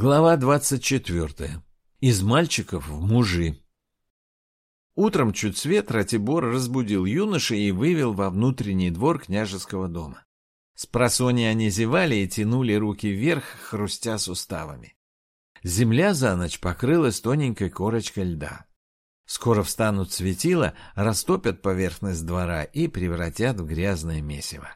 Глава двадцать четвертая. Из мальчиков в мужи. Утром чуть свет Ратибор разбудил юноши и вывел во внутренний двор княжеского дома. С просони они зевали и тянули руки вверх, хрустя суставами. Земля за ночь покрылась тоненькой корочкой льда. Скоро встанут светила, растопят поверхность двора и превратят в грязное месиво.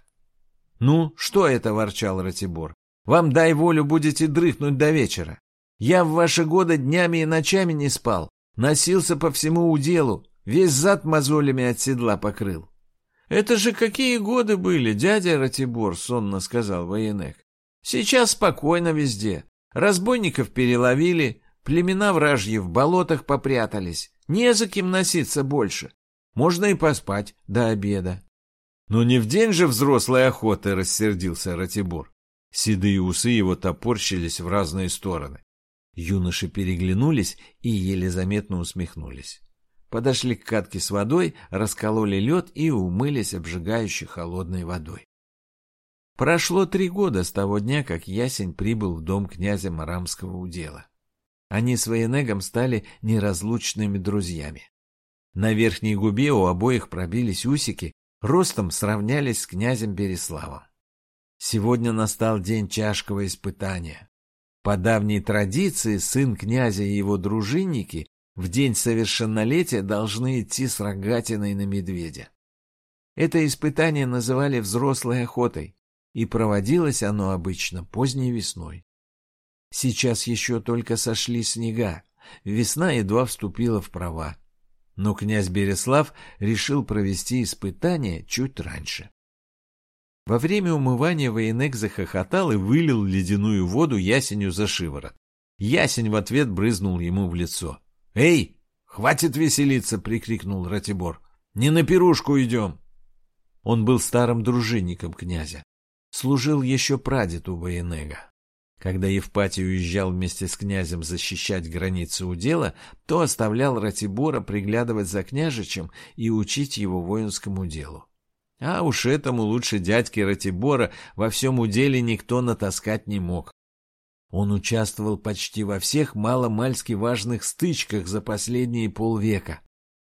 «Ну, что это?» — ворчал Ратибор. Вам дай волю будете дрыхнуть до вечера. Я в ваши годы днями и ночами не спал, носился по всему уделу, весь зад мозолями от седла покрыл. — Это же какие годы были, дядя Ратибор, — сонно сказал военек. — Сейчас спокойно везде. Разбойников переловили, племена вражьи в болотах попрятались. Не за кем носиться больше. Можно и поспать до обеда. — Ну не в день же взрослой охоты, — рассердился Ратибор. Седые усы его топорщились в разные стороны. Юноши переглянулись и еле заметно усмехнулись. Подошли к катке с водой, раскололи лед и умылись обжигающей холодной водой. Прошло три года с того дня, как Ясень прибыл в дом князя Марамского удела. Они с Военегом стали неразлучными друзьями. На верхней губе у обоих пробились усики, ростом сравнялись с князем Береславом. Сегодня настал день тяжкого испытания. По давней традиции сын князя и его дружинники в день совершеннолетия должны идти с рогатиной на медведя. Это испытание называли взрослой охотой, и проводилось оно обычно поздней весной. Сейчас еще только сошли снега, весна едва вступила в права. Но князь Береслав решил провести испытание чуть раньше. Во время умывания военек захохотал и вылил ледяную воду ясеню за шиворот. Ясень в ответ брызнул ему в лицо. «Эй, хватит веселиться!» — прикрикнул Ратибор. «Не на пирушку идем!» Он был старым дружинником князя. Служил еще прадед у Военега. Когда Евпатий уезжал вместе с князем защищать границы удела, то оставлял Ратибора приглядывать за княжичем и учить его воинскому делу. А уж этому лучше дядьки Ратибора во всем уделе никто натаскать не мог. Он участвовал почти во всех маломальски важных стычках за последние полвека.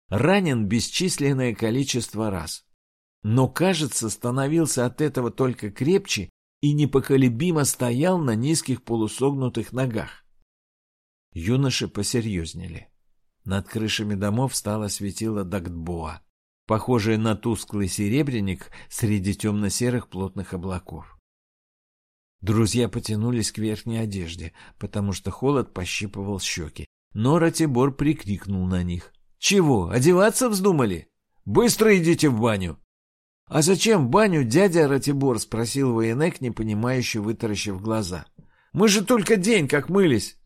Ранен бесчисленное количество раз. Но, кажется, становился от этого только крепче и непоколебимо стоял на низких полусогнутых ногах. Юноши посерьезнели. Над крышами домов стало светило Дагдбоа похожее на тусклый серебряник среди темно-серых плотных облаков. Друзья потянулись к верхней одежде, потому что холод пощипывал щеки. Но Ратибор прикрикнул на них. «Чего, одеваться вздумали? Быстро идите в баню!» «А зачем в баню, дядя Ратибор?» — спросил военек, непонимающе вытаращив глаза. «Мы же только день как мылись!»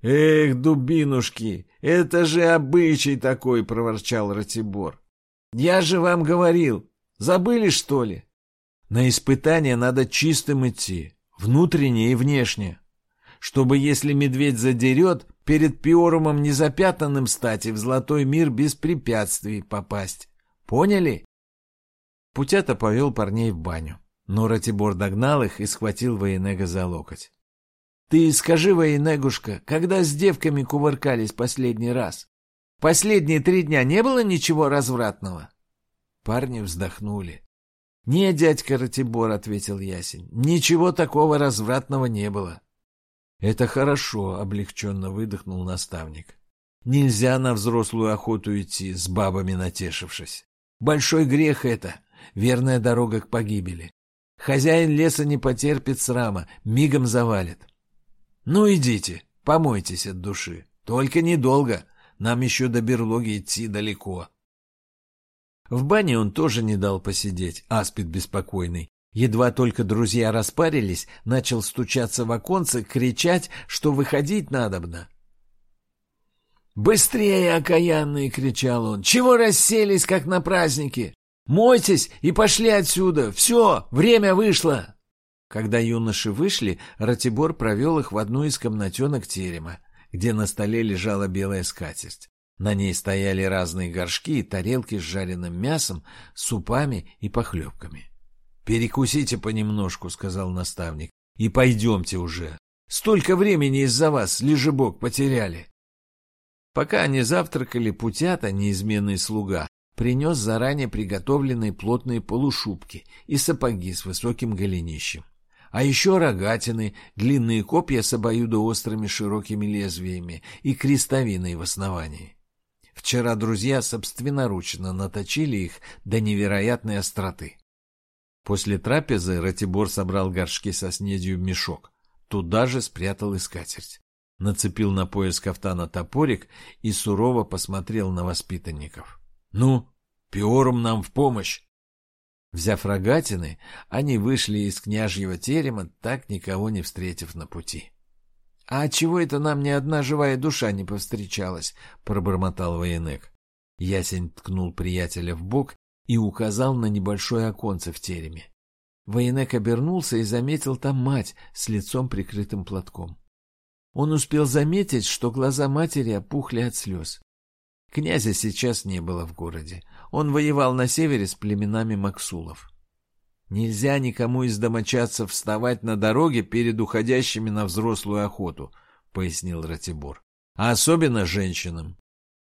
«Эх, дубинушки, это же обычай такой!» — проворчал Ратибор. Я же вам говорил. Забыли, что ли? На испытание надо чистым идти, внутренне и внешне. Чтобы, если медведь задерет, перед Пиорумом незапятнанным стать и в золотой мир без препятствий попасть. Поняли? Путята повел парней в баню. Но Ратибор догнал их и схватил Военега за локоть. — Ты скажи, Военегушка, когда с девками кувыркались последний раз? Последние три дня не было ничего развратного? Парни вздохнули. — Не, дядька Ратибор, — ответил Ясень, — ничего такого развратного не было. — Это хорошо, — облегченно выдохнул наставник. — Нельзя на взрослую охоту идти, с бабами натешившись. Большой грех это, верная дорога к погибели. Хозяин леса не потерпит срама, мигом завалит. Ну идите, помойтесь от души, только недолго, нам еще до берлоги идти далеко. В бане он тоже не дал посидеть, аспид беспокойный. Едва только друзья распарились, начал стучаться в оконце, кричать, что выходить надобно. «Быстрее, окаянные!» — кричал он. «Чего расселись, как на празднике? Мойтесь и пошли отсюда! Все, время вышло!» Когда юноши вышли, Ратибор провел их в одну из комнатенок терема где на столе лежала белая скатерть. На ней стояли разные горшки и тарелки с жареным мясом, супами и похлебками. — Перекусите понемножку, — сказал наставник, — и пойдемте уже. Столько времени из-за вас, лежебок, потеряли. Пока они завтракали, Путята, неизменный слуга, принес заранее приготовленные плотные полушубки и сапоги с высоким голенищем. А еще рогатины, длинные копья с обоюдоострыми широкими лезвиями и крестовиной в основании. Вчера друзья собственноручно наточили их до невероятной остроты. После трапезы Ратибор собрал горшки со снедью в мешок. Туда же спрятал и скатерть. Нацепил на пояс кафтана топорик и сурово посмотрел на воспитанников. — Ну, пиорум нам в помощь! Взяв рогатины, они вышли из княжьего терема, так никого не встретив на пути. — А чего это нам ни одна живая душа не повстречалась? — пробормотал военек. Ясень ткнул приятеля в бок и указал на небольшое оконце в тереме. Военек обернулся и заметил там мать с лицом прикрытым платком. Он успел заметить, что глаза матери опухли от слез. Князя сейчас не было в городе. Он воевал на севере с племенами Максулов. Нельзя никому из домочадцев вставать на дороге перед уходящими на взрослую охоту, — пояснил Ратибор. А особенно женщинам.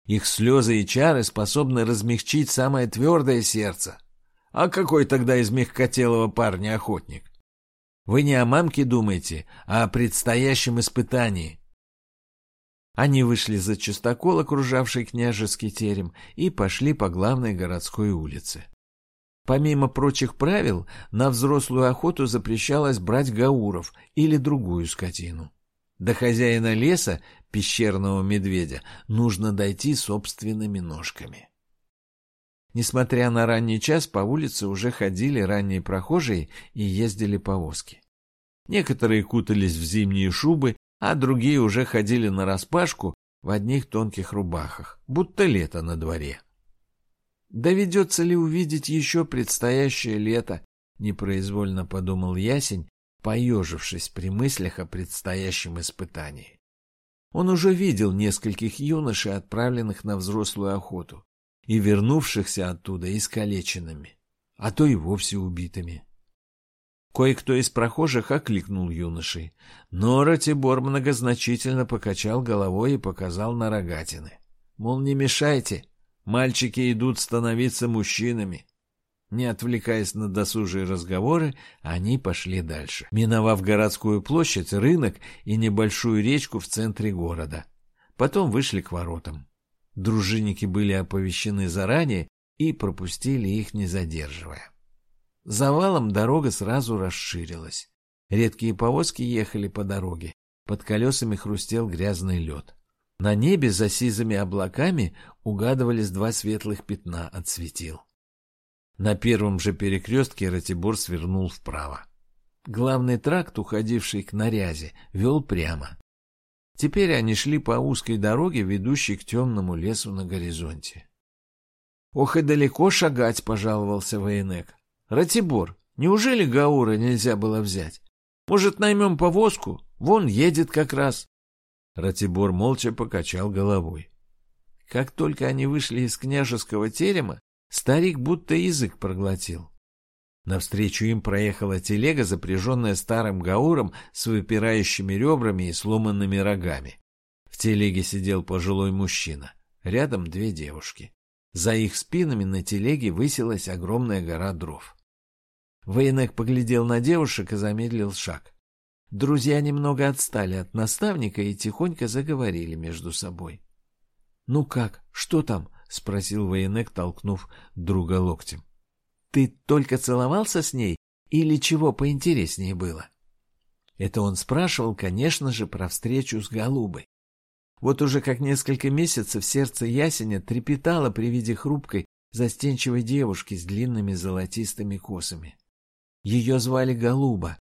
Их слезы и чары способны размягчить самое твердое сердце. А какой тогда из мягкотелого парня охотник? Вы не о мамке думаете, а о предстоящем испытании. Они вышли за частокол, окружавший княжеский терем, и пошли по главной городской улице. Помимо прочих правил, на взрослую охоту запрещалось брать гауров или другую скотину. До хозяина леса, пещерного медведя, нужно дойти собственными ножками. Несмотря на ранний час, по улице уже ходили ранние прохожие и ездили повозки. Некоторые кутались в зимние шубы, а другие уже ходили нараспашку в одних тонких рубахах, будто лето на дворе. Доведется ли увидеть еще предстоящее лето, непроизвольно подумал Ясень, поежившись при мыслях о предстоящем испытании. Он уже видел нескольких юношей, отправленных на взрослую охоту, и вернувшихся оттуда искалеченными, а то и вовсе убитыми. Кое-кто из прохожих окликнул юношей, но Ратибор многозначительно покачал головой и показал на рогатины. Мол, не мешайте, мальчики идут становиться мужчинами. Не отвлекаясь на досужие разговоры, они пошли дальше, миновав городскую площадь, рынок и небольшую речку в центре города. Потом вышли к воротам. Дружинники были оповещены заранее и пропустили их, не задерживая. Завалом дорога сразу расширилась. Редкие повозки ехали по дороге. Под колесами хрустел грязный лед. На небе за сизыми облаками угадывались два светлых пятна от светил. На первом же перекрестке Ратибор свернул вправо. Главный тракт, уходивший к Нарязе, вел прямо. Теперь они шли по узкой дороге, ведущей к темному лесу на горизонте. — Ох и далеко шагать, — пожаловался Вейнек. — Ратибор, неужели Гаура нельзя было взять? Может, наймем повозку? Вон едет как раз. Ратибор молча покачал головой. Как только они вышли из княжеского терема, старик будто язык проглотил. Навстречу им проехала телега, запряженная старым гауром с выпирающими ребрами и сломанными рогами. В телеге сидел пожилой мужчина. Рядом две девушки. За их спинами на телеге высилась огромная гора дров. Военек поглядел на девушек и замедлил шаг. Друзья немного отстали от наставника и тихонько заговорили между собой. — Ну как, что там? — спросил военек, толкнув друга локтем. Ты только целовался с ней или чего поинтереснее было? Это он спрашивал, конечно же, про встречу с Голубой. Вот уже как несколько месяцев сердце Ясеня трепетало при виде хрупкой, застенчивой девушки с длинными золотистыми косами. Ее звали Голуба,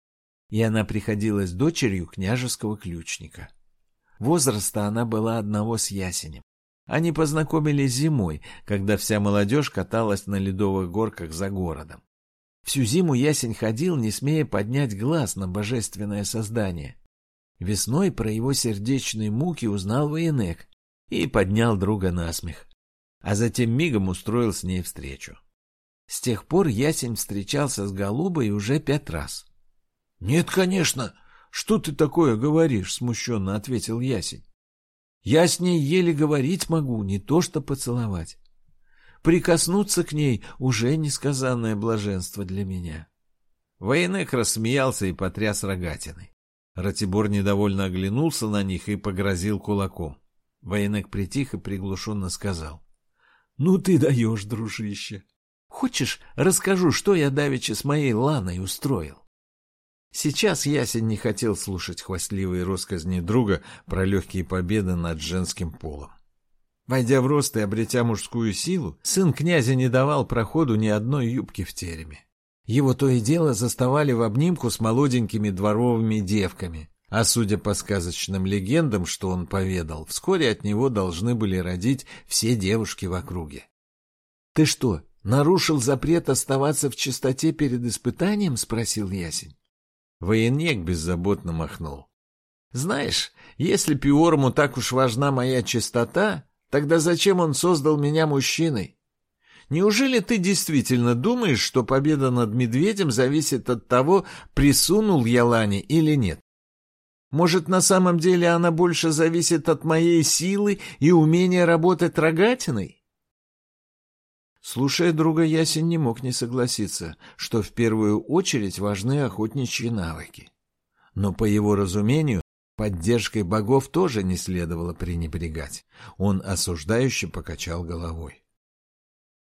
и она приходилась дочерью княжеского ключника. Возраста она была одного с Ясенем. Они познакомились зимой, когда вся молодежь каталась на ледовых горках за городом. Всю зиму ясень ходил, не смея поднять глаз на божественное создание. Весной про его сердечные муки узнал военек и поднял друга на смех, а затем мигом устроил с ней встречу. С тех пор ясень встречался с голубой уже пять раз. — Нет, конечно, Что ты такое говоришь? смущенно ответил Ясень. Я с ней еле говорить могу, не то что поцеловать. Прикоснуться к ней уже несказанное блаженство для меня. Военек рассмеялся и потряс рогатиной. Ратибор недовольно оглянулся на них и погрозил кулаком. Военек притих и приглушенно сказал. — Ну ты даешь, дружище. Хочешь, расскажу, что я давеча с моей Ланой устроил? Сейчас Ясень не хотел слушать хвастливые росказни друга про легкие победы над женским полом. Войдя в рост и обретя мужскую силу, сын князя не давал проходу ни одной юбки в тереме. Его то и дело заставали в обнимку с молоденькими дворовыми девками, а судя по сказочным легендам, что он поведал, вскоре от него должны были родить все девушки в округе. — Ты что, нарушил запрет оставаться в чистоте перед испытанием? — спросил Ясень. Военек беззаботно махнул. Знаешь, если Пиорму так уж важна моя чистота, тогда зачем он создал меня мужчиной? Неужели ты действительно думаешь, что победа над медведем зависит от того, присунул я Лане или нет? Может, на самом деле она больше зависит от моей силы и умения работать рогатиной? Слушая друга, Ясень не мог не согласиться, что в первую очередь важны охотничьи навыки. Но, по его разумению, поддержкой богов тоже не следовало пренебрегать. Он осуждающе покачал головой.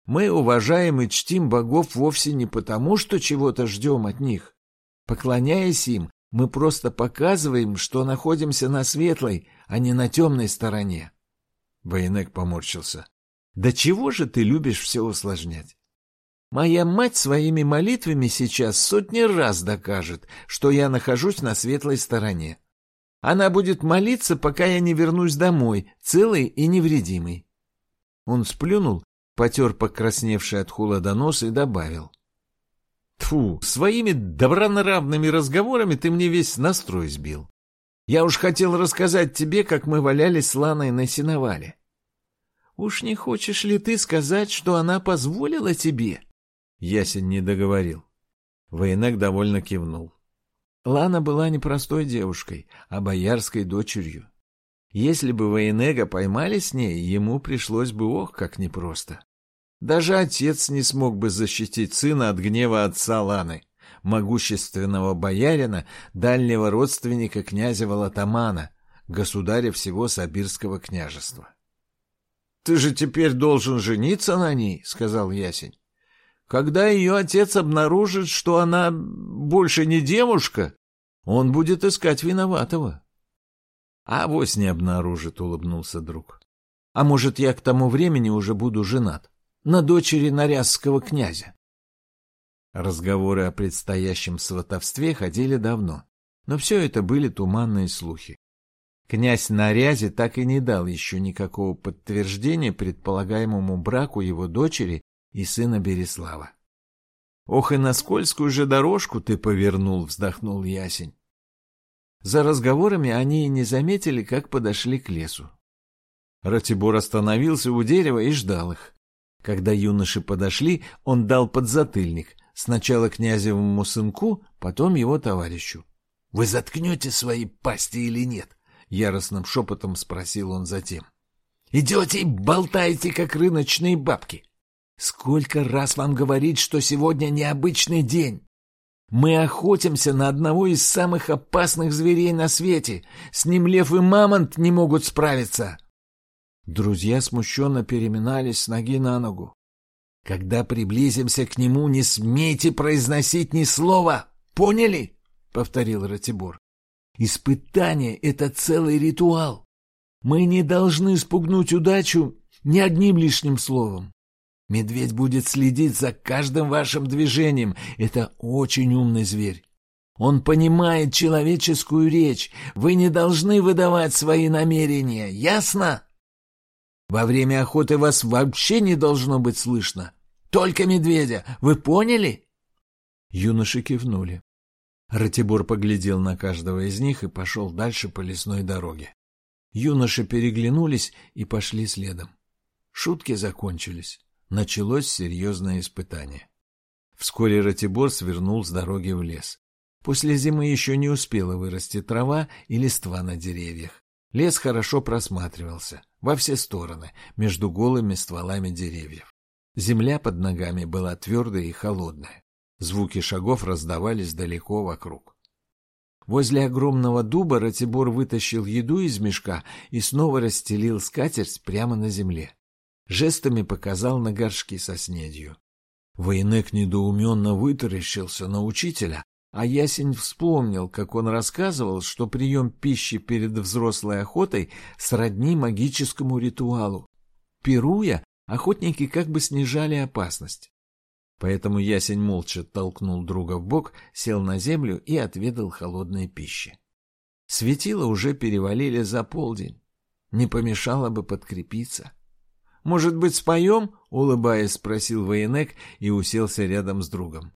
Мы уважаем и чтим богов вовсе не потому, что чего-то ждем от них. Поклоняясь им, мы просто показываем, что находимся на светлой, а не на темной стороне. Военек поморщился. Да чего же ты любишь все усложнять? Моя мать своими молитвами сейчас сотни раз докажет, что я нахожусь на светлой стороне. Она будет молиться, пока я не вернусь домой, целый и невредимый. Он сплюнул, потер покрасневший от холода нос и добавил. Тфу, своими добронравными разговорами ты мне весь настрой сбил. Я уж хотел рассказать тебе, как мы валялись с Ланой на сеновале. «Уж не хочешь ли ты сказать, что она позволила тебе?» Ясень не договорил. Военек довольно кивнул. Лана была не простой девушкой, а боярской дочерью. Если бы Военега поймали с ней, ему пришлось бы ох, как непросто. Даже отец не смог бы защитить сына от гнева отца Ланы, могущественного боярина, дальнего родственника князя Волотамана, государя всего Сабирского княжества. Ты же теперь должен жениться на ней, — сказал Ясень. Когда ее отец обнаружит, что она больше не девушка, он будет искать виноватого. — А вось не обнаружит, — улыбнулся друг. — А может, я к тому времени уже буду женат? На дочери Нарязского князя. Разговоры о предстоящем сватовстве ходили давно, но все это были туманные слухи. Князь Нарязи так и не дал еще никакого подтверждения предполагаемому браку его дочери и сына Береслава. «Ох, и на скользкую же дорожку ты повернул!» — вздохнул Ясень. За разговорами они и не заметили, как подошли к лесу. Ратибор остановился у дерева и ждал их. Когда юноши подошли, он дал подзатыльник, сначала князевому сынку, потом его товарищу. — Вы заткнете свои пасти или нет? — яростным шепотом спросил он затем. «Идете и болтаете, как рыночные бабки. Сколько раз вам говорить, что сегодня необычный день? Мы охотимся на одного из самых опасных зверей на свете. С ним лев и мамонт не могут справиться». Друзья смущенно переминались с ноги на ногу. «Когда приблизимся к нему, не смейте произносить ни слова. Поняли?» — повторил Ратибор. Испытание — это целый ритуал. Мы не должны спугнуть удачу ни одним лишним словом. Медведь будет следить за каждым вашим движением. Это очень умный зверь. Он понимает человеческую речь. Вы не должны выдавать свои намерения. Ясно? Во время охоты вас вообще не должно быть слышно. Только медведя. Вы поняли? Юноши кивнули. Ратибор поглядел на каждого из них и пошел дальше по лесной дороге. Юноши переглянулись и пошли следом. Шутки закончились. Началось серьезное испытание. Вскоре Ратибор свернул с дороги в лес. После зимы еще не успела вырасти трава и листва на деревьях. Лес хорошо просматривался во все стороны, между голыми стволами деревьев. Земля под ногами была твердая и холодная. Звуки шагов раздавались далеко вокруг. Возле огромного дуба Ратибор вытащил еду из мешка и снова расстелил скатерть прямо на земле. Жестами показал на горшки со снедью. Военек недоуменно вытаращился на учителя, а Ясень вспомнил, как он рассказывал, что прием пищи перед взрослой охотой сродни магическому ритуалу. Пируя, охотники как бы снижали опасность. Поэтому Ясень молча толкнул друга в бок, сел на землю и отведал холодной пищи. Светило уже перевалили за полдень. Не помешало бы подкрепиться. «Может быть, споем?» — улыбаясь, спросил военек и уселся рядом с другом.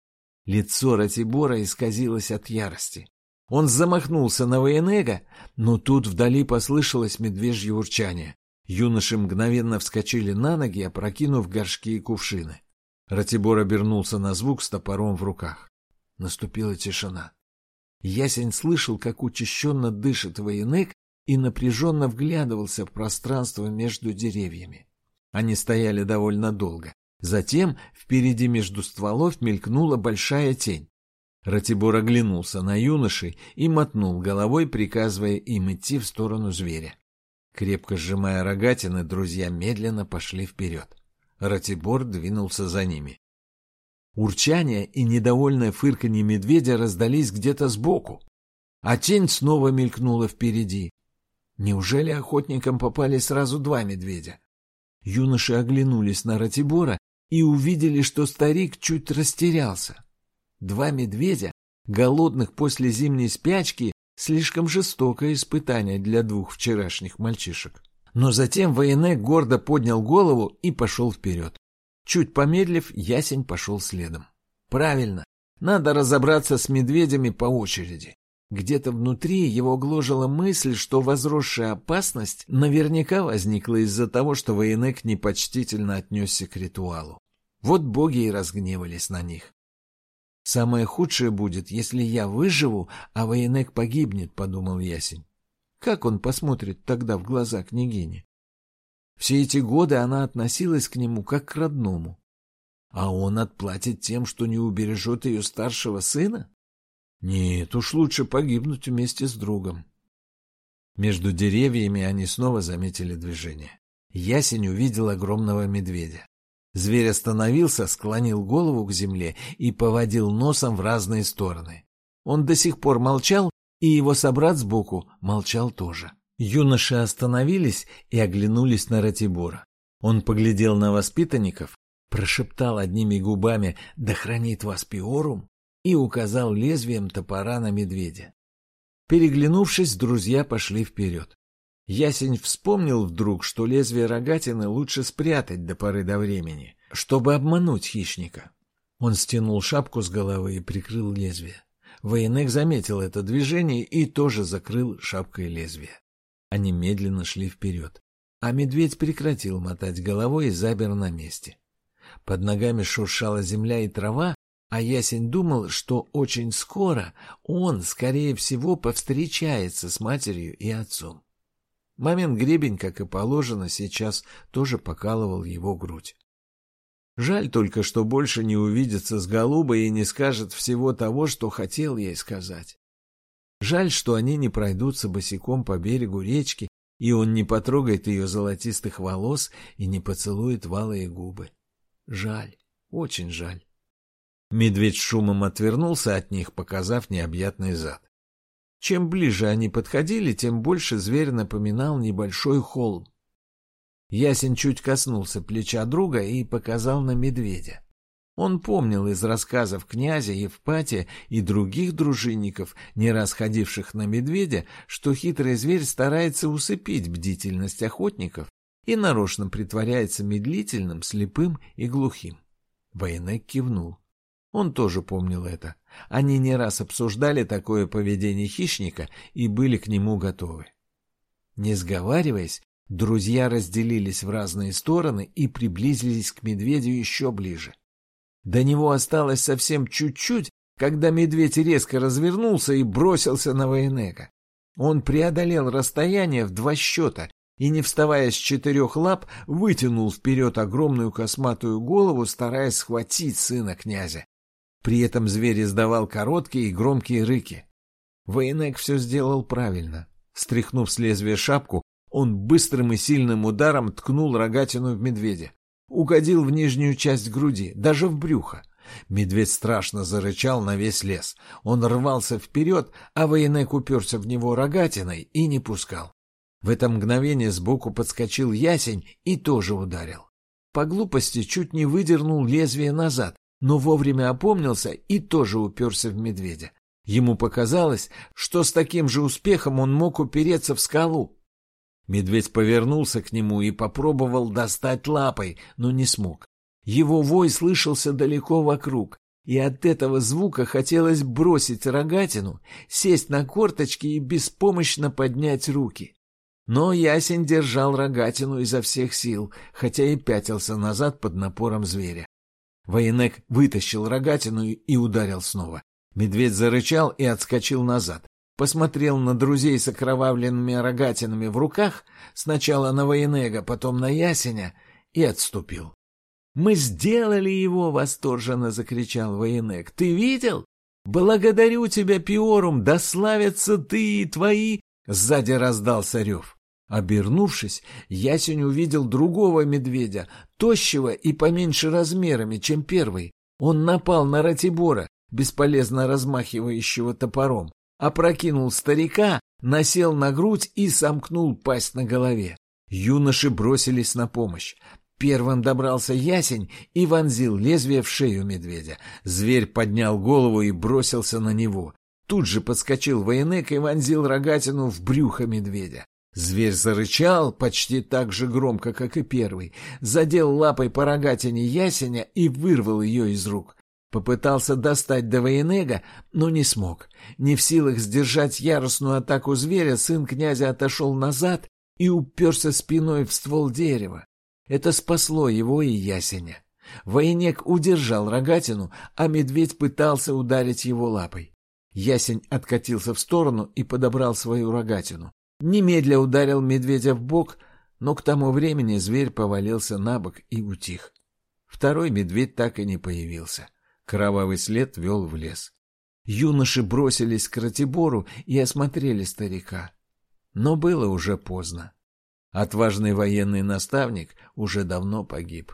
Лицо Ратибора исказилось от ярости. Он замахнулся на Военега, но тут вдали послышалось медвежье урчание. Юноши мгновенно вскочили на ноги, опрокинув горшки и кувшины. Ратибор обернулся на звук с топором в руках. Наступила тишина. Ясень слышал, как учащенно дышит Военег и напряженно вглядывался в пространство между деревьями. Они стояли довольно долго. Затем впереди между стволов мелькнула большая тень. Ратибор оглянулся на юношей и мотнул головой, приказывая им идти в сторону зверя. Крепко сжимая рогатины, друзья медленно пошли вперед. Ратибор двинулся за ними. Урчание и недовольное фырканье медведя раздались где-то сбоку, а тень снова мелькнула впереди. Неужели охотникам попали сразу два медведя? Юноши оглянулись на Ратибора и увидели, что старик чуть растерялся. Два медведя, голодных после зимней спячки, слишком жестокое испытание для двух вчерашних мальчишек. Но затем Военек гордо поднял голову и пошел вперед. Чуть помедлив, ясень пошел следом. Правильно, надо разобраться с медведями по очереди. Где-то внутри его гложила мысль, что возросшая опасность наверняка возникла из-за того, что Военек непочтительно отнесся к ритуалу. Вот боги и разгневались на них. «Самое худшее будет, если я выживу, а Военек погибнет», — подумал Ясень. Как он посмотрит тогда в глаза княгине? Все эти годы она относилась к нему как к родному. А он отплатит тем, что не убережет ее старшего сына? Нет, уж лучше погибнуть вместе с другом. Между деревьями они снова заметили движение. Ясень увидел огромного медведя. Зверь остановился, склонил голову к земле и поводил носом в разные стороны. Он до сих пор молчал, и его собрат сбоку молчал тоже. Юноши остановились и оглянулись на Ратибора. Он поглядел на воспитанников, прошептал одними губами «Да хранит вас Пиорум!» и указал лезвием топора на медведя. Переглянувшись, друзья пошли вперед. Ясень вспомнил вдруг, что лезвие рогатины лучше спрятать до поры до времени, чтобы обмануть хищника. Он стянул шапку с головы и прикрыл лезвие. Военек заметил это движение и тоже закрыл шапкой лезвие. Они медленно шли вперед, а медведь прекратил мотать головой и замер на месте. Под ногами шуршала земля и трава, а Ясень думал, что очень скоро он, скорее всего, повстречается с матерью и отцом. Момент гребень, как и положено, сейчас тоже покалывал его грудь. Жаль только, что больше не увидится с Голубой и не скажет всего того, что хотел ей сказать. Жаль, что они не пройдутся босиком по берегу речки, и он не потрогает ее золотистых волос и не поцелует валые губы. Жаль, очень жаль. Медведь шумом отвернулся от них, показав необъятный зад. Чем ближе они подходили, тем больше зверь напоминал небольшой холм. Ясень чуть коснулся плеча друга и показал на медведя. Он помнил из рассказов князя Евпатия и других дружинников, не раз ходивших на медведя, что хитрый зверь старается усыпить бдительность охотников и нарочно притворяется медлительным, слепым и глухим. Военек кивнул. Он тоже помнил это. Они не раз обсуждали такое поведение хищника и были к нему готовы. Не сговариваясь, друзья разделились в разные стороны и приблизились к медведю еще ближе. До него осталось совсем чуть-чуть, когда медведь резко развернулся и бросился на Военека. Он преодолел расстояние в два счета и, не вставая с четырех лап, вытянул вперед огромную косматую голову, стараясь схватить сына князя. При этом зверь издавал короткие и громкие рыки. Военек все сделал правильно. Стряхнув с лезвия шапку, он быстрым и сильным ударом ткнул рогатину в медведя. Угодил в нижнюю часть груди, даже в брюхо. Медведь страшно зарычал на весь лес. Он рвался вперед, а военек уперся в него рогатиной и не пускал. В это мгновение сбоку подскочил ясень и тоже ударил. По глупости чуть не выдернул лезвие назад, но вовремя опомнился и тоже уперся в медведя. Ему показалось, что с таким же успехом он мог упереться в скалу. Медведь повернулся к нему и попробовал достать лапой, но не смог. Его вой слышался далеко вокруг, и от этого звука хотелось бросить рогатину, сесть на корточки и беспомощно поднять руки. Но ясень держал рогатину изо всех сил, хотя и пятился назад под напором зверя. Военек вытащил рогатину и ударил снова. Медведь зарычал и отскочил назад. Посмотрел на друзей с окровавленными рогатинами в руках, сначала на Военега, потом на Ясеня, и отступил. «Мы сделали его!» — восторженно закричал Военек. «Ты видел? Благодарю тебя, Пиорум! Да славятся ты и твои!» Сзади раздался рев. Обернувшись, Ясень увидел другого медведя, тощего и поменьше размерами, чем первый. Он напал на Ратибора, бесполезно размахивающего топором, опрокинул старика, насел на грудь и сомкнул пасть на голове. Юноши бросились на помощь. Первым добрался ясень и вонзил лезвие в шею медведя. Зверь поднял голову и бросился на него. Тут же подскочил военек и вонзил рогатину в брюхо медведя. Зверь зарычал почти так же громко, как и первый, задел лапой по рогатине ясеня и вырвал ее из рук. Попытался достать до военега, но не смог. Не в силах сдержать яростную атаку зверя, сын князя отошел назад и уперся спиной в ствол дерева. Это спасло его и ясеня. Военек удержал рогатину, а медведь пытался ударить его лапой. Ясень откатился в сторону и подобрал свою рогатину. Немедля ударил медведя в бок, но к тому времени зверь повалился на бок и утих. Второй медведь так и не появился. Кровавый след вел в лес. Юноши бросились к Ратибору и осмотрели старика. Но было уже поздно. Отважный военный наставник уже давно погиб.